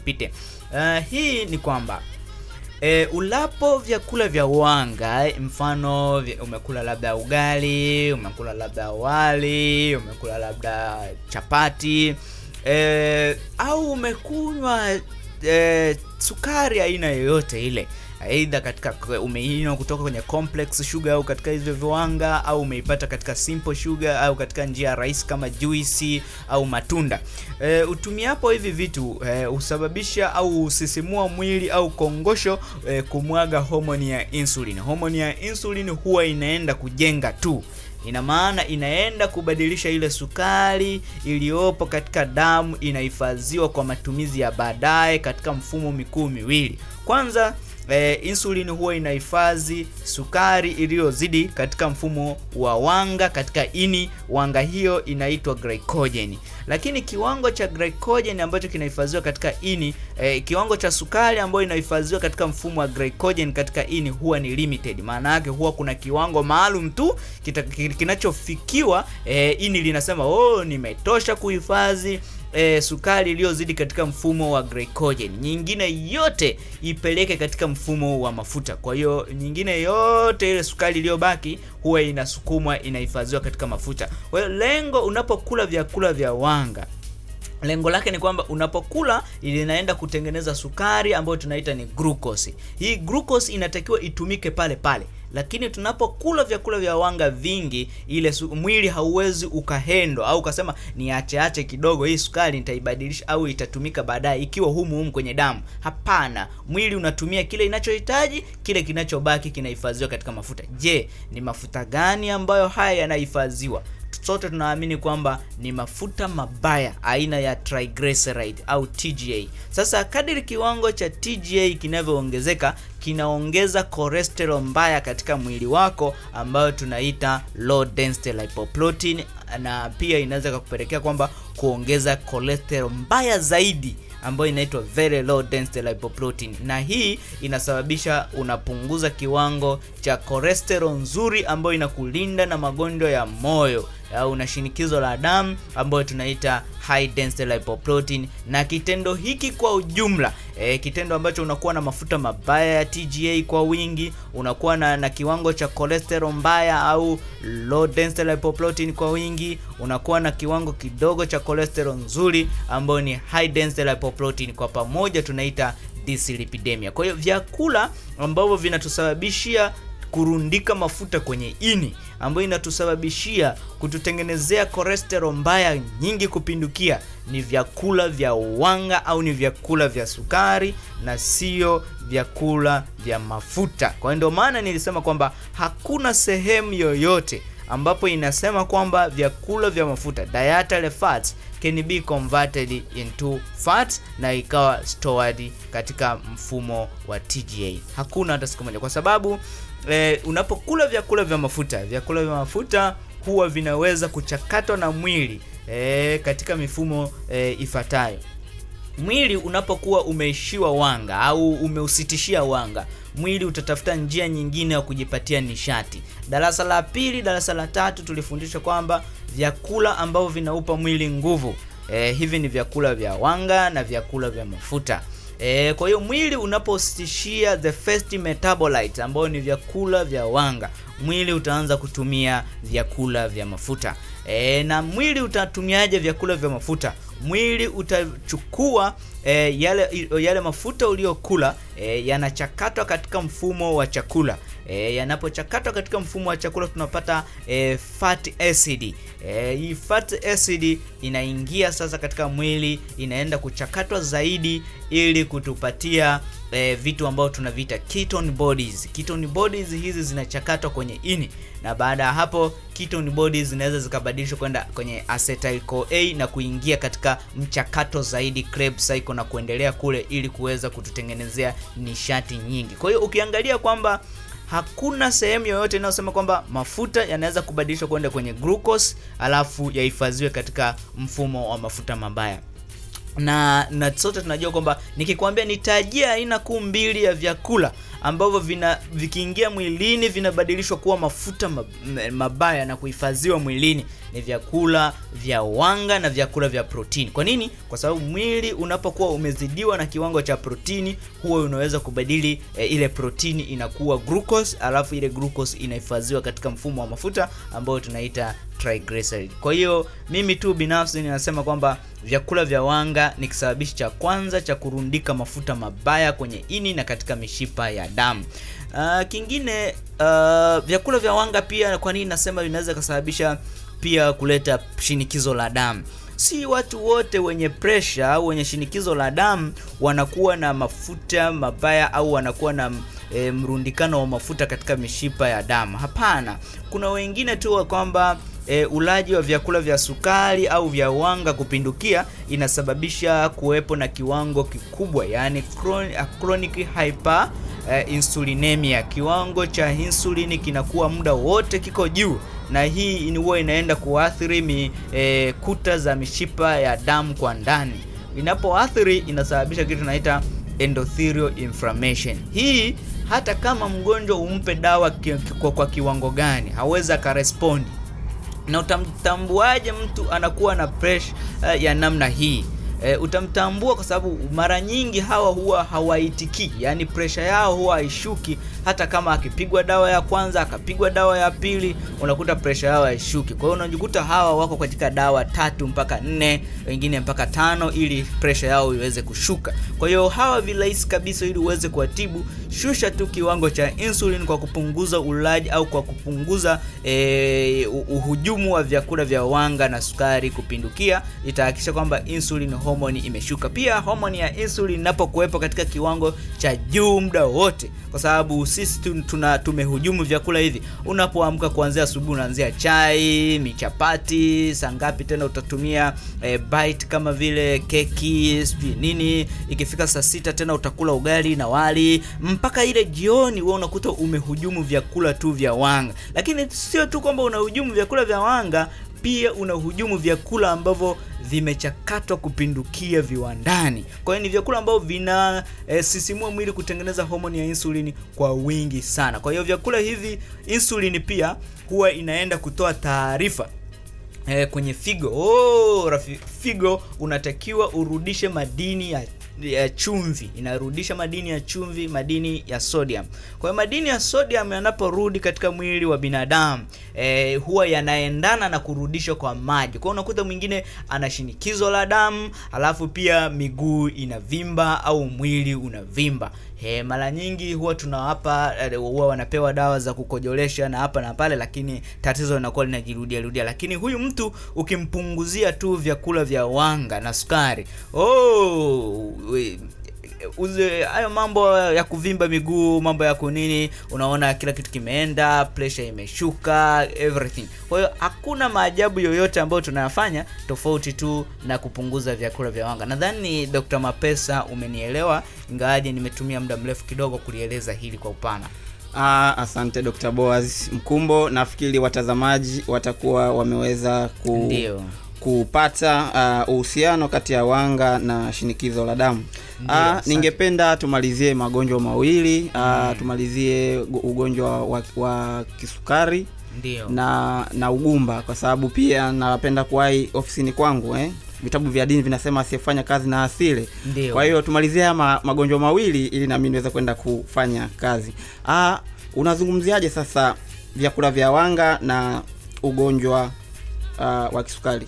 ipite. Uh, hii ni kwamba E, ulapo vyakula vya wanga mfano umekula labda ugali, umekula labda wali, umekula labda chapati e, au umekunywa e, sukari aina yoyote ile aidha katika umeinywa kutoka kwenye complex sugar au katika hizo viwanga au umeipata katika simple sugar au katika njia rahisi kama juisi au matunda. E, utumiapo hivi vitu e, husababisha au husisimua mwili au kongosho e, kumwaga homoni ya insulin. Homoni ya insulin huwa inaenda kujenga tu ina maana inaenda kubadilisha ile sukari iliyopo katika damu, inahifadhiwa kwa matumizi ya baadaye katika mfumo mikuu miwili. Kwanza e, insulin huwa inahifadhi sukari iliyozidi katika mfumo wa wanga katika ini. Wanga hiyo inaitwa glycogen, lakini kiwango cha glycogen ambacho kinahifadhiwa katika ini eh, kiwango cha sukari ambayo inahifadhiwa katika mfumo wa glycogen katika ini huwa ni limited. Maana yake huwa kuna kiwango maalum tu kinachofikiwa, eh, ini linasema oh, nimetosha kuhifadhi E, sukari iliyozidi katika mfumo wa glycogen, nyingine yote ipeleke katika mfumo wa mafuta. Kwa hiyo nyingine yote ile sukari iliyobaki huwa inasukumwa inahifadhiwa katika mafuta. Kwa hiyo lengo unapokula vyakula vya wanga lengo lake ni kwamba unapokula linaenda kutengeneza sukari ambayo tunaita ni glucose. Hii glucose inatakiwa itumike pale pale, lakini tunapokula vyakula vya wanga vingi, ile mwili hauwezi ukahendo au ukasema ni ache ache kidogo, hii sukari nitaibadilisha au itatumika baadaye ikiwa humu humu kwenye damu. Hapana, mwili unatumia kile inachohitaji, kile kinachobaki kinahifadhiwa katika mafuta. Je, ni mafuta gani ambayo haya yanahifadhiwa? Sote tunaamini kwamba ni mafuta mabaya aina ya triglyceride au TGA. Sasa kadiri kiwango cha TGA kinavyoongezeka kinaongeza cholesterol mbaya katika mwili wako ambayo tunaita low density lipoprotein, na pia inaweza kukupelekea kwamba kuongeza cholesterol mbaya zaidi ambayo inaitwa very low density lipoprotein, na hii inasababisha unapunguza kiwango cha cholesterol nzuri ambayo inakulinda na magonjwa ya moyo au na shinikizo la damu ambayo tunaita high density lipoprotein. Na kitendo hiki kwa ujumla e, kitendo ambacho unakuwa na mafuta mabaya ya TGA kwa wingi, unakuwa na, na kiwango cha cholesterol mbaya au low density lipoprotein kwa wingi, unakuwa na kiwango kidogo cha cholesterol nzuri ambayo ni high density lipoprotein, kwa pamoja tunaita dyslipidemia. Kwa hiyo vyakula ambavyo vinatusababishia kurundika mafuta kwenye ini ambayo inatusababishia kututengenezea cholesterol mbaya nyingi kupindukia ni vyakula vya uwanga au ni vyakula vya sukari na sio vyakula vya mafuta. Kwa hiyo ndio maana nilisema kwamba hakuna sehemu yoyote ambapo inasema kwamba vyakula vya mafuta dietary fats can be converted into fat na ikawa stored katika mfumo wa TGA. Hakuna hata siku moja, kwa sababu eh, unapokula vyakula vya mafuta, vyakula vya mafuta huwa vinaweza kuchakatwa na mwili eh, katika mifumo eh, ifuatayo. Mwili unapokuwa umeishiwa wanga au umeusitishia wanga, mwili utatafuta njia nyingine ya kujipatia nishati. Darasa la pili, darasa la tatu tulifundishwa kwamba vyakula ambavyo vinaupa mwili nguvu e, hivi ni vyakula vya wanga na vyakula vya mafuta. E, kwa hiyo mwili unapositishia the first metabolite ambayo ni vyakula vya wanga, mwili utaanza kutumia vyakula vya mafuta. E, na mwili utatumiaje vyakula vya mafuta? Mwili utachukua e, yale yale mafuta uliyokula e, yanachakatwa katika mfumo wa chakula e, yanapochakatwa katika mfumo wa chakula tunapata e, fat acid e, hii fat acid inaingia sasa katika mwili, inaenda kuchakatwa zaidi ili kutupatia e, vitu ambavyo tunaviita ketone bodies. Ketone bodies hizi zinachakatwa kwenye ini na baada ya hapo ketone bodies zinaweza zikabadilishwa kwenda kwenye acetyl CoA na kuingia katika mchakato zaidi Krebs cycle na kuendelea kule ili kuweza kututengenezea nishati nyingi. Kwa hiyo ukiangalia kwamba hakuna sehemu yoyote inayosema kwamba mafuta yanaweza kubadilishwa kwenda kwenye glucose alafu yahifadhiwe katika mfumo wa mafuta mabaya. Na na sote tunajua kwamba nikikwambia nitajia aina kuu mbili ya vyakula ambavyo vina vikiingia mwilini vinabadilishwa kuwa mafuta mabaya na kuhifadhiwa mwilini. Ni vyakula vya wanga na vyakula vya protini. Kwa nini? Kwa sababu mwili unapokuwa umezidiwa na kiwango cha protini huwa unaweza kubadili e, ile protini inakuwa glucose alafu ile glucose inahifadhiwa katika mfumo wa mafuta ambayo tunaita triglyceride kwa hiyo mimi tu binafsi ninasema kwamba vyakula vya wanga ni kisababishi cha kwanza cha kurundika mafuta mabaya kwenye ini na katika mishipa ya damu. Uh, kingine uh, vyakula vya wanga pia kwa nini nasema vinaweza kusababisha pia kuleta shinikizo la damu? Si watu wote wenye presha au wenye shinikizo la damu wanakuwa na mafuta mabaya au wanakuwa na e, mrundikano wa mafuta katika mishipa ya damu. Hapana. Kuna wengine tu wa kwamba e, ulaji wa vyakula vya sukari au vya wanga kupindukia inasababisha kuwepo na kiwango kikubwa yani chron- chronic hyper e, insulinemia. Kiwango cha insulini kinakuwa muda wote kiko juu na hii huwa inaenda kuathiri mi, e, kuta za mishipa ya damu kwa ndani. Inapoathiri inasababisha kitu tunaita endothelial inflammation. Hii hata kama mgonjwa umpe dawa kwa kiwango gani hawezi akarespondi na utamtambuaje mtu anakuwa na pressure uh, ya namna hii? E, utamtambua kwa sababu mara nyingi hawa huwa hawaitikii. Yani presha yao huwa haishuki hata kama akipigwa dawa ya kwanza akapigwa dawa ya pili unakuta presha yao haishuki. Kwa hiyo unajikuta hawa wako katika dawa tatu mpaka nne wengine mpaka tano ili presha yao iweze kushuka. Kwa hiyo hawa virahisi kabisa ili uweze kuwatibu shusha tu kiwango cha insulin kwa kupunguza ulaji au kwa kupunguza e, uhujumu wa vyakula vya wanga na sukari kupindukia. Itahakikisha kwamba insulin homoni imeshuka. Pia homoni ya insulin inapokuwepo katika kiwango cha juu muda wote kwa sababu sisi tuna tumehujumu vyakula hivi. Unapoamka kuanzia asubuhi unaanzia chai michapati sangapi tena utatumia e, bite kama vile keki sijui nini. Ikifika saa sita tena utakula ugali na wali mpaka ile jioni wewe unakuta umehujumu vyakula tu vya wanga. Lakini sio tu kwamba unahujumu vyakula vya wanga pia unahujumu vyakula ambavyo vimechakatwa kupindukia viwandani. Kwa hiyo ni vyakula ambavyo vinasisimua e, sisimua mwili kutengeneza homoni ya insulini kwa wingi sana. Kwa hiyo vyakula hivi insulini pia huwa inaenda kutoa taarifa e, kwenye figo. Oh, rafi, figo unatakiwa urudishe madini ya ya chumvi inarudisha madini ya chumvi madini ya sodium. Kwa hiyo madini ya sodium yanaporudi katika mwili wa binadamu e, huwa yanaendana na kurudishwa kwa maji. Kwa hiyo unakuta mwingine ana shinikizo la damu alafu pia miguu inavimba au mwili unavimba He, mara nyingi huwa tunawapa eh, huwa wanapewa dawa za kukojolesha na hapa na pale lakini tatizo linakuwa linajirudia rudia. Lakini huyu mtu ukimpunguzia tu vyakula vya wanga na sukari oh, we- hayo mambo ya kuvimba miguu mambo ya kunini unaona kila kitu kimeenda pressure imeshuka everything kwa hiyo hakuna maajabu yoyote ambayo tunayafanya tofauti tu na kupunguza vyakula vya wanga nadhani dr mapesa umenielewa ingawaje nimetumia muda mrefu kidogo kulieleza hili kwa upana Ah, asante Dr. Boaz Mkumbo. Nafikiri watazamaji watakuwa wameweza ku, Ndio. Kupata ah, uhusiano kati ya wanga na shinikizo la damu. Ndio, uh, ningependa tumalizie magonjwa mawili ah, tumalizie ugonjwa wa, wa kisukari Ndiyo. na na ugumba kwa sababu pia napenda kuwahi ofisini kwangu eh? vitabu vya dini vinasema asiyefanya kazi na asile kwa hiyo tumalizie haya ma, magonjwa mawili ili nami niweze kwenda kufanya kazi ah, unazungumziaje sasa vyakula vya wanga na ugonjwa uh, wa kisukari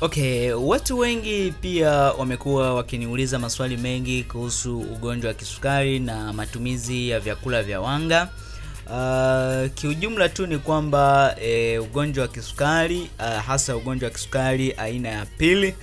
okay watu wengi pia wamekuwa wakiniuliza maswali mengi kuhusu ugonjwa wa kisukari na matumizi ya vyakula vya wanga. Uh, kiujumla tu ni kwamba e, ugonjwa wa kisukari uh, hasa ugonjwa wa kisukari aina ya pili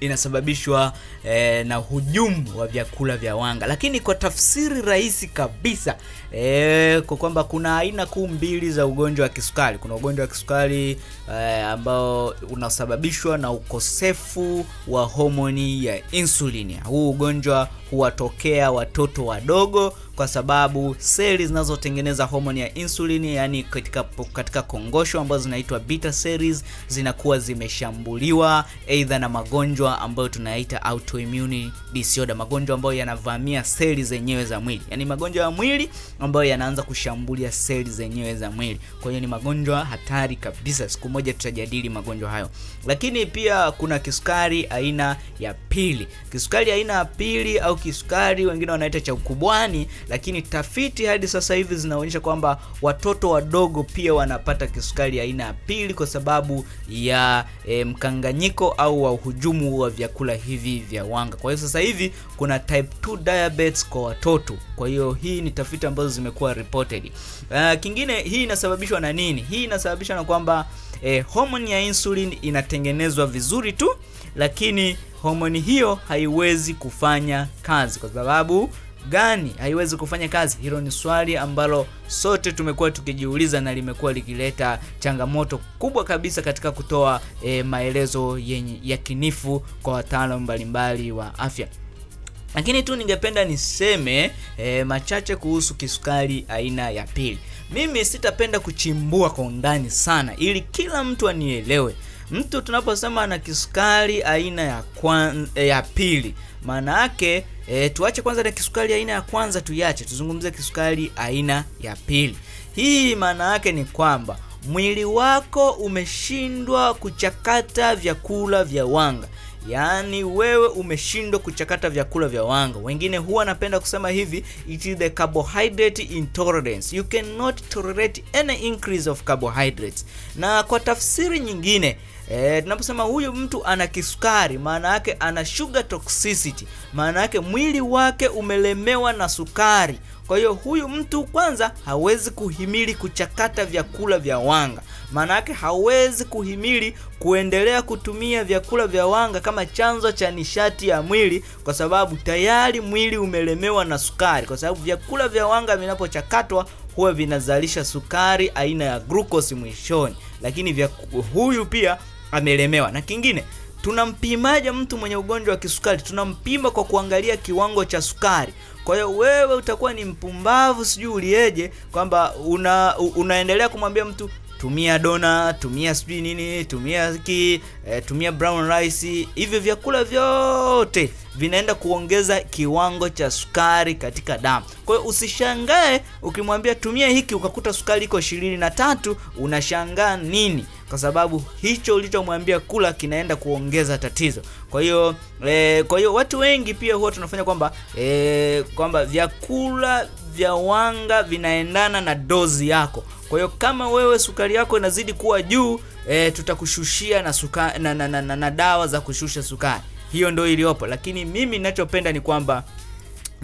inasababishwa eh, na hujumu wa vyakula vya wanga. Lakini kwa tafsiri rahisi kabisa eh, kwa kwamba kuna aina kuu mbili za ugonjwa wa kisukari. Kuna ugonjwa wa kisukari eh, ambao unasababishwa na ukosefu wa homoni ya insulini. Huu ugonjwa huwatokea watoto wadogo kwa sababu seli zinazotengeneza homoni ya insulini yani katika, katika kongosho ambazo zinaitwa beta cells zinakuwa zimeshambuliwa aidha na magonjwa ambayo tunaita autoimmune disorder, magonjwa ambayo yanavamia seli zenyewe za mwili, yani magonjwa ya mwili ambayo yanaanza kushambulia seli zenyewe za mwili. Kwa hiyo ni magonjwa hatari kabisa. Siku moja tutajadili magonjwa hayo, lakini pia kuna kisukari aina ya pili. Kisukari aina ya pili au kisukari wengine wanaita cha ukubwani, lakini tafiti hadi sasa hivi zinaonyesha kwamba watoto wadogo pia wanapata kisukari aina ya pili kwa sababu ya e, mkanganyiko au wa uhujumu wa vyakula hivi vya wanga. Kwa hiyo sasa hivi kuna type 2 diabetes kwa watoto. Kwa hiyo hii ni tafiti ambazo zimekuwa reported. Uh, kingine hii inasababishwa na nini? Hii inasababishwa na kwamba eh, homoni ya insulin inatengenezwa vizuri tu, lakini homoni hiyo haiwezi kufanya kazi. Kwa sababu gani haiwezi kufanya kazi? Hilo ni swali ambalo sote tumekuwa tukijiuliza na limekuwa likileta changamoto kubwa kabisa katika kutoa e, maelezo yenye yakinifu kwa wataalamu mbalimbali wa afya lakini tu ningependa niseme e, machache kuhusu kisukari aina ya pili. Mimi sitapenda kuchimbua kwa undani sana, ili kila mtu anielewe. Mtu tunaposema ana kisukari aina ya kwan, e, ya pili, maana yake e, tuache kwanza na kisukari aina ya kwanza, tuiache, tuzungumzie kisukari aina ya pili. Hii maana yake ni kwamba mwili wako umeshindwa kuchakata vyakula vya wanga Yaani wewe umeshindwa kuchakata vyakula vya wanga. Wengine huwa napenda kusema hivi, it is the carbohydrate intolerance. You cannot tolerate any increase of carbohydrates. Na kwa tafsiri nyingine E, tunaposema huyu mtu ana kisukari, maana yake ana sugar toxicity, maana yake mwili wake umelemewa na sukari. Kwa hiyo huyu mtu kwanza hawezi kuhimili kuchakata vyakula vya wanga, maana yake hawezi kuhimili kuendelea kutumia vyakula vya wanga kama chanzo cha nishati ya mwili, kwa sababu tayari mwili umelemewa na sukari, kwa sababu vyakula vya wanga vinapochakatwa huwa vinazalisha sukari aina ya glucose mwishoni, lakini vya huyu pia amelemewa. Na kingine, tunampimaje mtu mwenye ugonjwa wa kisukari? Tunampima kwa kuangalia kiwango cha sukari. Kwa hiyo wewe utakuwa ni mpumbavu, sijui ulieje, kwamba una, unaendelea kumwambia mtu tumia dona, tumia sijui nini, tumia ki, e, tumia brown rice. Hivyo vyakula vyote vinaenda kuongeza kiwango cha sukari katika damu. Kwa hiyo usishangae ukimwambia tumia hiki ukakuta sukari iko ishirini na tatu, unashangaa nini? Kwa sababu hicho ulichomwambia kula kinaenda kuongeza tatizo. Kwa hiyo e, kwa hiyo watu wengi pia huwa tunafanya kwamba e, kwamba vyakula vya wanga vinaendana na dozi yako. Kwa hiyo kama wewe sukari yako inazidi kuwa juu e, tutakushushia na, suka, na, na, na, na, na dawa za kushusha sukari. Hiyo ndio iliyopo, lakini mimi ninachopenda ni kwamba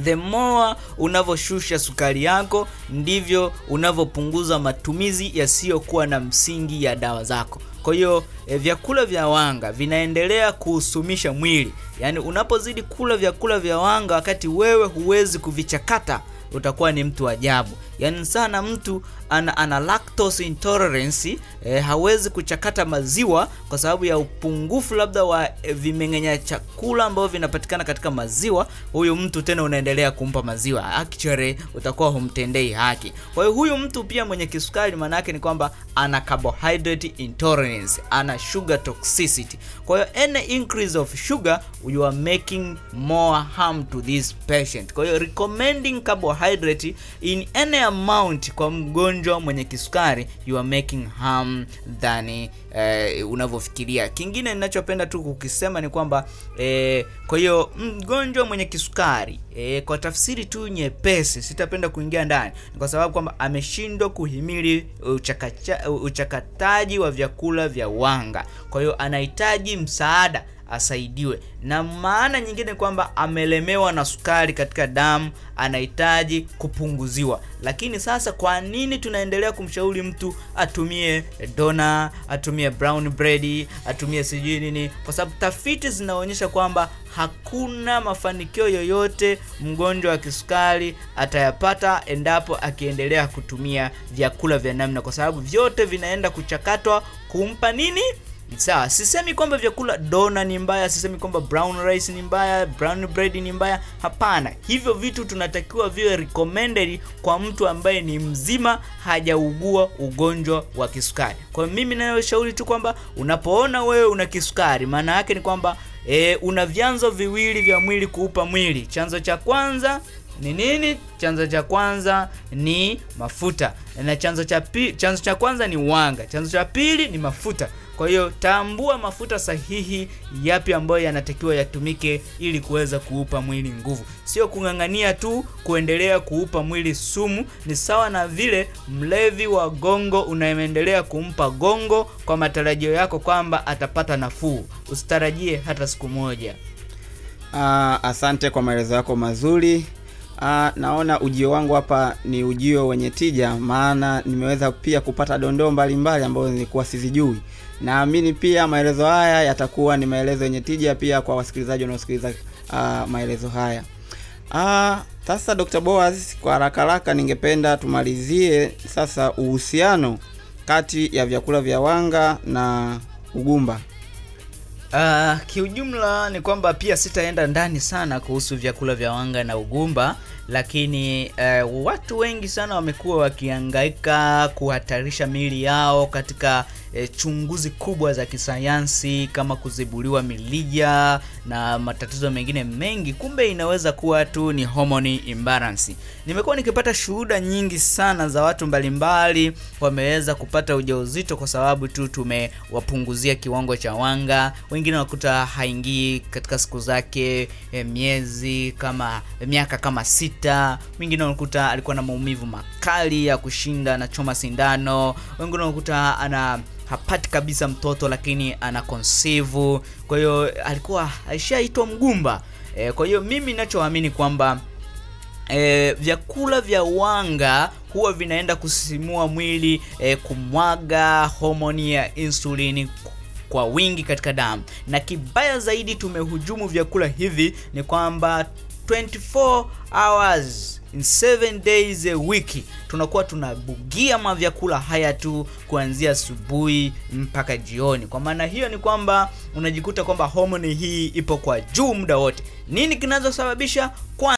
the more unavyoshusha sukari yako ndivyo unavyopunguza matumizi yasiyokuwa na msingi ya dawa zako. Kwa hiyo e, vyakula vya wanga vinaendelea kuhusumisha mwili. Yaani unapozidi kula vyakula vya wanga wakati wewe huwezi kuvichakata utakuwa ni mtu ajabu. Yaani sana mtu ana, ana lactose intolerance eh, hawezi kuchakata maziwa kwa sababu ya upungufu labda wa eh, vimeng'enya chakula ambavyo vinapatikana katika maziwa. Huyu mtu tena unaendelea kumpa maziwa, actually utakuwa humtendei haki. Kwa hiyo huyu mtu pia mwenye kisukari, maana ni kwamba ana carbohydrate intolerance, ana sugar toxicity. Kwa hiyo any increase of sugar you are making more harm to this patient. Kwa hiyo recommending carbohydrate in any amount kwa mgonjwa mwenye kisukari you are making harm than eh, unavyofikiria. Kingine ninachopenda tu kukisema ni kwamba eh, kwa hiyo mgonjwa mwenye kisukari eh, kwa tafsiri tu nyepesi, sitapenda kuingia ndani, ni kwa sababu kwamba ameshindwa kuhimili uchakacha, uchakataji wa vyakula vya wanga, kwa hiyo anahitaji msaada asaidiwe na maana nyingine kwamba amelemewa na sukari katika damu, anahitaji kupunguziwa. Lakini sasa, kwa nini tunaendelea kumshauri mtu atumie dona, atumie brown bread, atumie sijui nini? Kwa sababu tafiti zinaonyesha kwamba hakuna mafanikio yoyote mgonjwa wa kisukari atayapata endapo akiendelea kutumia vyakula vya namna, kwa sababu vyote vinaenda kuchakatwa kumpa nini sawa. Sisemi kwamba vyakula dona ni mbaya sisemi kwamba brown rice ni mbaya brown bread ni mbaya. Hapana. Hivyo vitu tunatakiwa viwe recommended kwa mtu ambaye ni mzima hajaugua ugonjwa wa kisukari. Kwa hiyo mimi nayoshauri tu kwamba unapoona wewe una kisukari maana yake ni kwamba e, una vyanzo viwili vya mwili kuupa mwili. Chanzo cha kwanza ni nini? Chanzo cha kwanza ni mafuta. Na chanzo cha pili, chanzo cha kwanza ni wanga. Chanzo cha pili ni mafuta. Kwa hiyo tambua mafuta sahihi yapi ambayo yanatakiwa yatumike ili kuweza kuupa mwili nguvu. Sio kung'ang'ania tu kuendelea kuupa mwili sumu. Ni sawa na vile mlevi wa gongo unaendelea kumpa gongo kwa matarajio yako kwamba atapata nafuu. Usitarajie hata siku moja. Uh, asante kwa maelezo yako mazuri. Ah, naona ujio wangu hapa ni ujio wenye tija, maana nimeweza pia kupata dondoo mbalimbali ambazo nilikuwa sizijui. Naamini pia maelezo haya yatakuwa ni maelezo yenye tija pia kwa wasikilizaji wanaosikiliza ah, maelezo haya. Ah, sasa Dr. Boaz, kwa haraka haraka ningependa tumalizie sasa uhusiano kati ya vyakula vya wanga na ugumba. Uh, kiujumla ni kwamba pia sitaenda ndani sana kuhusu vyakula vya wanga na ugumba lakini uh, watu wengi sana wamekuwa wakiangaika kuhatarisha miili yao katika eh, chunguzi kubwa za kisayansi kama kuzibuliwa milija na matatizo mengine mengi kumbe inaweza kuwa tu ni hormone imbalance. Nimekuwa nikipata shuhuda nyingi sana za watu mbalimbali wameweza kupata ujauzito kwa sababu tu tumewapunguzia kiwango cha wanga. Wengine wakuta haingii katika siku zake e, miezi kama e, miaka kama sita. Wengine wanakuta alikuwa na maumivu makali ya kushinda anachoma sindano. Wengine wanakuta ana hapati kabisa mtoto lakini ana conceive kwa hiyo alikuwa aishaitwa mgumba. E, kwa hiyo mimi ninachoamini kwamba e, vyakula vya wanga huwa vinaenda kusisimua mwili e, kumwaga homoni ya insulini kwa wingi katika damu. Na kibaya zaidi tumehujumu vyakula hivi ni kwamba 24 hours in 7 days a week tunakuwa tunabugia mavyakula haya tu kuanzia asubuhi mpaka jioni. Kwa maana hiyo ni kwamba unajikuta kwamba homoni hii ipo kwa juu muda wote. Nini kinachosababisha